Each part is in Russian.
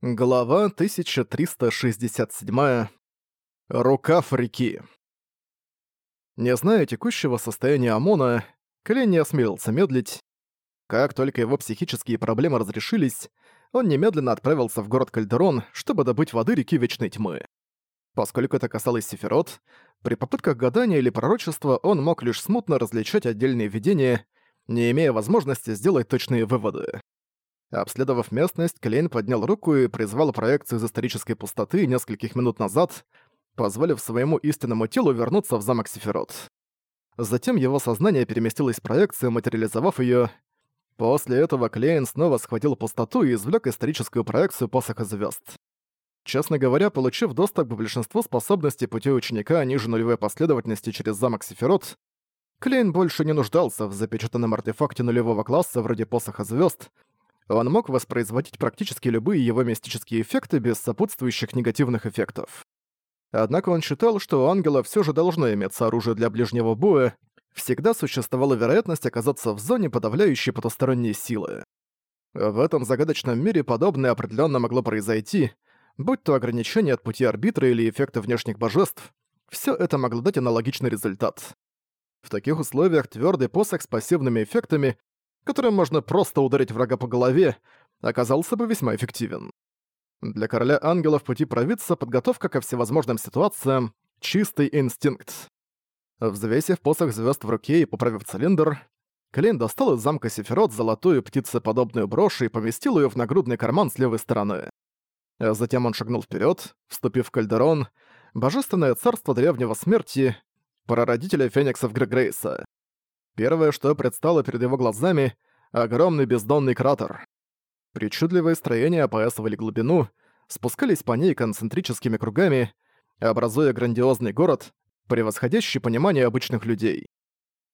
Глава 1367. Рукав реки. Не зная текущего состояния Амона, Клен не осмелился медлить. Как только его психические проблемы разрешились, он немедленно отправился в город Кальдерон, чтобы добыть воды реки Вечной Тьмы. Поскольку это касалось Сефирот, при попытках гадания или пророчества он мог лишь смутно различать отдельные видения, не имея возможности сделать точные выводы. Обследовав местность, Клейн поднял руку и призвал проекцию из исторической пустоты нескольких минут назад, позволив своему истинному телу вернуться в замок Сефирот. Затем его сознание переместилось в проекцию, материализовав ее. После этого Клейн снова схватил пустоту и извлек историческую проекцию посоха звезд. Честно говоря, получив доступ к большинству способностей пути ученика ниже нулевой последовательности через замок Сефирот, Клейн больше не нуждался в запечатанном артефакте нулевого класса вроде посоха звезд, он мог воспроизводить практически любые его мистические эффекты без сопутствующих негативных эффектов. Однако он считал, что у ангела все же должно иметься оружие для ближнего боя, всегда существовала вероятность оказаться в зоне, подавляющей потусторонние силы. В этом загадочном мире подобное определенно могло произойти, будь то ограничение от пути арбитра или эффекты внешних божеств, все это могло дать аналогичный результат. В таких условиях твердый посох с пассивными эффектами которым можно просто ударить врага по голове, оказался бы весьма эффективен. Для короля ангелов пути провидца подготовка ко всевозможным ситуациям — чистый инстинкт. Взвесив посох звезд в руке и поправив цилиндр, Клейн достал из замка Сефирот золотую птицеподобную брошь и поместил ее в нагрудный карман с левой стороны. Затем он шагнул вперед, вступив в Кальдерон, божественное царство древнего смерти, прародителя фениксов Грегрейса. Первое, что предстало перед его глазами — огромный бездонный кратер. Причудливые строения опоясывали глубину, спускались по ней концентрическими кругами, образуя грандиозный город, превосходящий понимание обычных людей.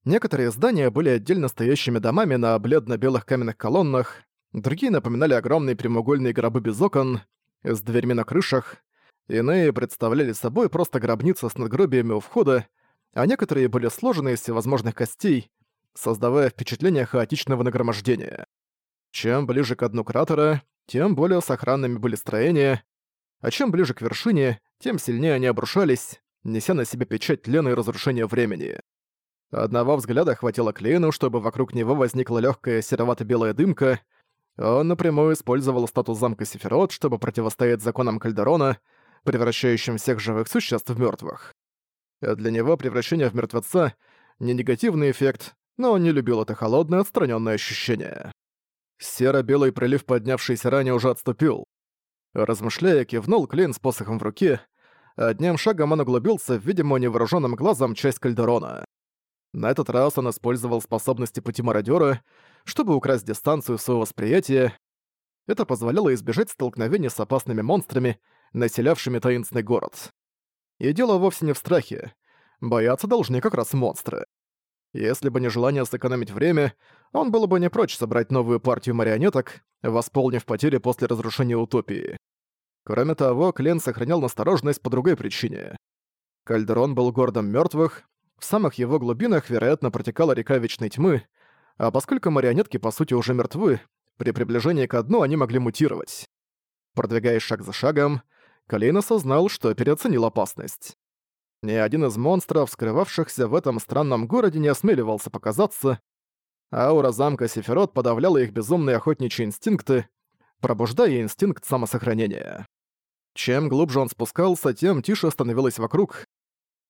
Некоторые здания были отдельно стоящими домами на бледно-белых каменных колоннах, другие напоминали огромные прямоугольные гробы без окон, с дверьми на крышах, иные представляли собой просто гробницы с надгробиями у входа, а некоторые были сложены из всевозможных костей, создавая впечатление хаотичного нагромождения. Чем ближе к дну кратера, тем более сохранными были строения, а чем ближе к вершине, тем сильнее они обрушались, неся на себе печать тлена и разрушения времени. Одного взгляда хватило Клейну, чтобы вокруг него возникла легкая серовато-белая дымка. Он напрямую использовал статус замка Сефирот, чтобы противостоять законам Кальдерона, превращающим всех живых существ в мертвых. Для него превращение в мертвеца — не негативный эффект, но он не любил это холодное, отстраненное ощущение. Серо-белый прилив, поднявшийся ранее, уже отступил. Размышляя, кивнул Клейн с посохом в руке. Одним шагом он углубился в видимо невооруженным глазом часть Кальдерона. На этот раз он использовал способности пути мародёра, чтобы украсть дистанцию своего восприятия. Это позволяло избежать столкновений с опасными монстрами, населявшими таинственный город. И дело вовсе не в страхе. Бояться должны как раз монстры. Если бы не желание сэкономить время, он был бы не прочь собрать новую партию марионеток, восполнив потери после разрушения утопии. Кроме того, Клен сохранял настороженность по другой причине. Кальдерон был городом мертвых, в самых его глубинах, вероятно, протекала река Вечной Тьмы, а поскольку марионетки по сути уже мертвы, при приближении к дну они могли мутировать. Продвигаясь шаг за шагом, Калейн осознал, что переоценил опасность. Ни один из монстров, скрывавшихся в этом странном городе, не осмеливался показаться. Аура замка Сефирот подавляла их безумные охотничьи инстинкты, пробуждая инстинкт самосохранения. Чем глубже он спускался, тем тише становилось вокруг.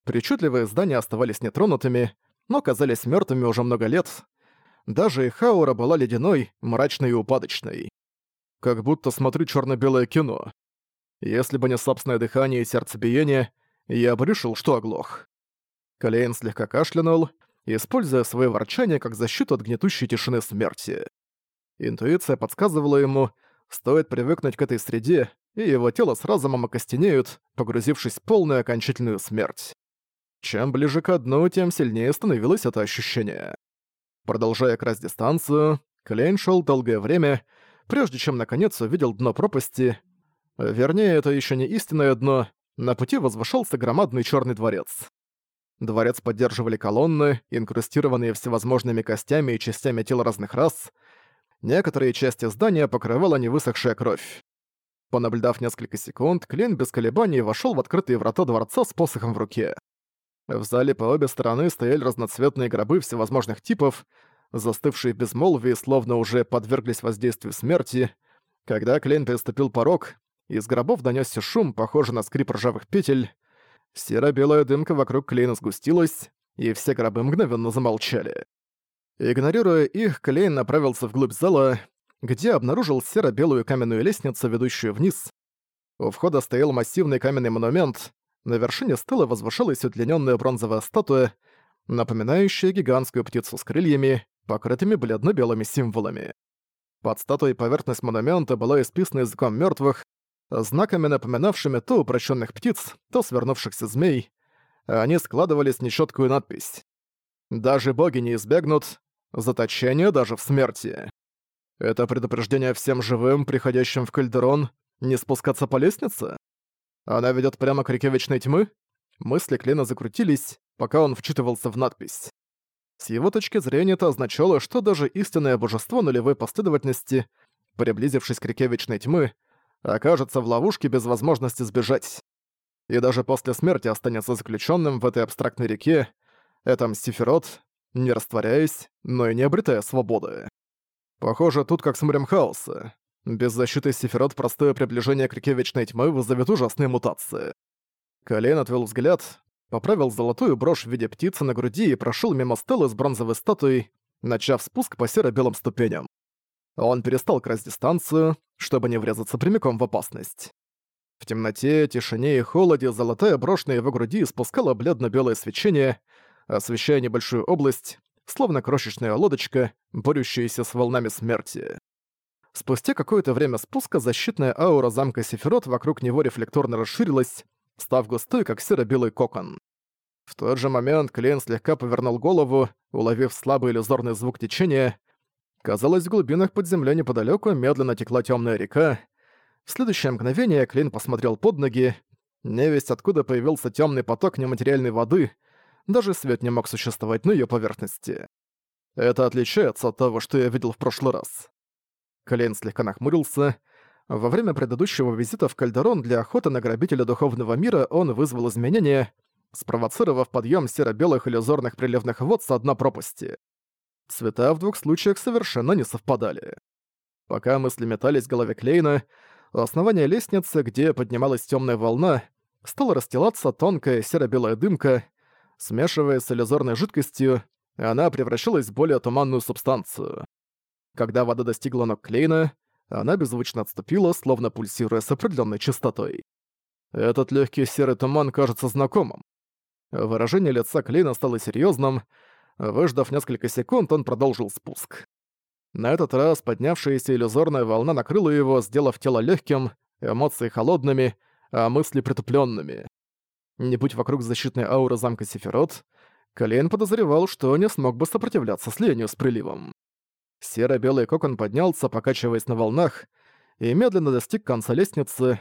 Причудливые здания оставались нетронутыми, но казались мертвыми уже много лет. Даже их аура была ледяной, мрачной и упадочной. Как будто смотрю черно белое кино. Если бы не собственное дыхание и сердцебиение, я бы решил, что оглох. Калейн слегка кашлянул, используя свое ворчание как защиту от гнетущей тишины смерти. Интуиция подсказывала ему, стоит привыкнуть к этой среде, и его тело с разумом окостенеют, погрузившись в полную окончательную смерть. Чем ближе к дну, тем сильнее становилось это ощущение. Продолжая красть дистанцию, Клейн шел долгое время, прежде чем наконец увидел дно пропасти Вернее, это еще не истинное дно, на пути возвышался громадный черный дворец. Дворец поддерживали колонны, инкрустированные всевозможными костями и частями тел разных рас. Некоторые части здания покрывала невысохшая кровь. Понаблюдав несколько секунд, Клейн без колебаний вошёл в открытые врата дворца с посохом в руке. В зале по обе стороны стояли разноцветные гробы всевозможных типов, застывшие в безмолвии, словно уже подверглись воздействию смерти. Когда Клейн переступил порог, из гробов донёсся шум, похожий на скрип ржавых петель. Серо-белая дымка вокруг Клейна сгустилась, и все гробы мгновенно замолчали. Игнорируя их, Клейн направился вглубь зала, где обнаружил серо-белую каменную лестницу, ведущую вниз. У входа стоял массивный каменный монумент, на вершине стелы возвышалась удлиненная бронзовая статуя, напоминающая гигантскую птицу с крыльями, покрытыми бледно-белыми символами. Под статуей поверхность монумента была исписана языком мертвых, знаками напоминавшими то упрощенных птиц, то свернувшихся змей. Они складывались в нечеткую надпись. «Даже боги не избегнут заточения даже в смерти». Это предупреждение всем живым, приходящим в Кальдерон, не спускаться по лестнице? Она ведет прямо к реке Вечной Тьмы? Мысли Клена закрутились, пока он вчитывался в надпись. С его точки зрения это означало, что даже истинное божество нулевой последовательности, приблизившись к реке Вечной Тьмы, окажется в ловушке без возможности сбежать. И даже после смерти останется заключенным в этой абстрактной реке, этом Сифирот, не растворяясь, но и не обретая свободы. Похоже, тут как с морем хаоса. Без защиты Сифирот простое приближение к реке Вечной Тьмы вызовет ужасные мутации. Колен отвел взгляд, поправил золотую брошь в виде птицы на груди и прошел мимо стелы с бронзовой статуей, начав спуск по серо-белым ступеням. Он перестал красть дистанцию, чтобы не врезаться прямиком в опасность. В темноте, тишине и холоде золотая брошь на его груди испускала бледно-белое свечение, освещая небольшую область, словно крошечная лодочка, борющаяся с волнами смерти. Спустя какое-то время спуска защитная аура замка Сефирот вокруг него рефлекторно расширилась, став густой, как серо-белый кокон. В тот же момент Клейн слегка повернул голову, уловив слабый иллюзорный звук течения, Казалось, в глубинах под землей неподалеку медленно текла темная река. В следующее мгновение Клин посмотрел под ноги. Невесть откуда появился темный поток нематериальной воды. Даже свет не мог существовать на ее поверхности. Это отличается от того, что я видел в прошлый раз. Клейн слегка нахмурился. Во время предыдущего визита в Кальдерон для охоты на грабителя духовного мира он вызвал изменения, спровоцировав подъем серо-белых иллюзорных приливных вод с дна пропасти. Цвета в двух случаях совершенно не совпадали. Пока мысли метались в голове Клейна, у основания лестницы, где поднималась темная волна, стала расстилаться тонкая серо-белая дымка, смешиваясь с иллюзорной жидкостью, она превращалась в более туманную субстанцию. Когда вода достигла ног Клейна, она беззвучно отступила, словно пульсируя с определенной частотой. Этот легкий серый туман кажется знакомым. Выражение лица Клейна стало серьезным, Выждав несколько секунд, он продолжил спуск. На этот раз поднявшаяся иллюзорная волна накрыла его, сделав тело легким, эмоции холодными, а мысли притупленными. Не будь вокруг защитной ауры замка Сефирот, Калейн подозревал, что не смог бы сопротивляться слиянию с приливом. Серо-белый кокон поднялся, покачиваясь на волнах, и медленно достиг конца лестницы.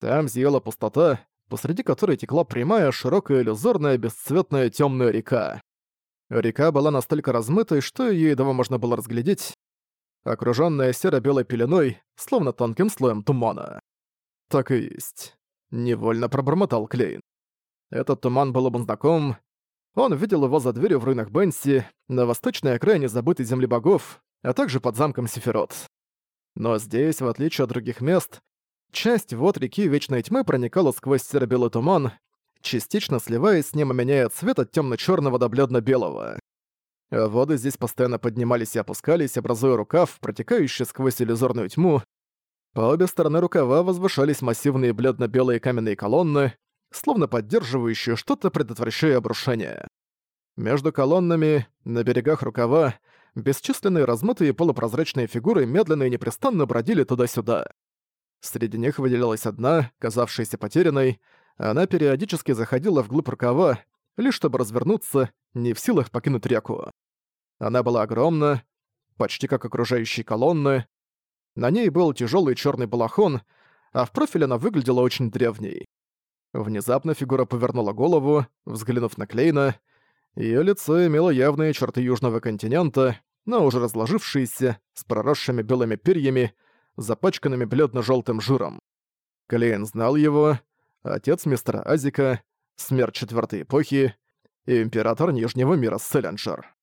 Там зияла пустота, посреди которой текла прямая, широкая, иллюзорная, бесцветная темная река. Река была настолько размытой, что её едва можно было разглядеть, окружённая серо-белой пеленой, словно тонким слоем тумана. Так и есть. Невольно пробормотал Клейн. Этот туман был ему знаком. Он видел его за дверью в руинах Бенси, на восточной окраине забытой земли богов, а также под замком Сефирот. Но здесь, в отличие от других мест, часть вод реки Вечной Тьмы проникала сквозь серо-белый туман, частично сливаясь с ним и меняя цвет от темно-черного до бледно-белого. Воды здесь постоянно поднимались и опускались, образуя рукав, протекающий сквозь иллюзорную тьму. По обе стороны рукава возвышались массивные бледно-белые каменные колонны, словно поддерживающие что-то, предотвращая обрушение. Между колоннами, на берегах рукава, бесчисленные размытые полупрозрачные фигуры медленно и непрестанно бродили туда-сюда. Среди них выделялась одна, казавшаяся потерянной, она периодически заходила вглубь рукава, лишь чтобы развернуться, не в силах покинуть реку. Она была огромна, почти как окружающие колонны. На ней был тяжелый черный балахон, а в профиле она выглядела очень древней. Внезапно фигура повернула голову, взглянув на Клейна. Её лицо имело явные черты Южного континента, но уже разложившиеся, с проросшими белыми перьями, запачканными бледно-желтым жиром. Клейн знал его, отец мистера Азика, смерть четвертой эпохи и император Нижнего мира Селленджер.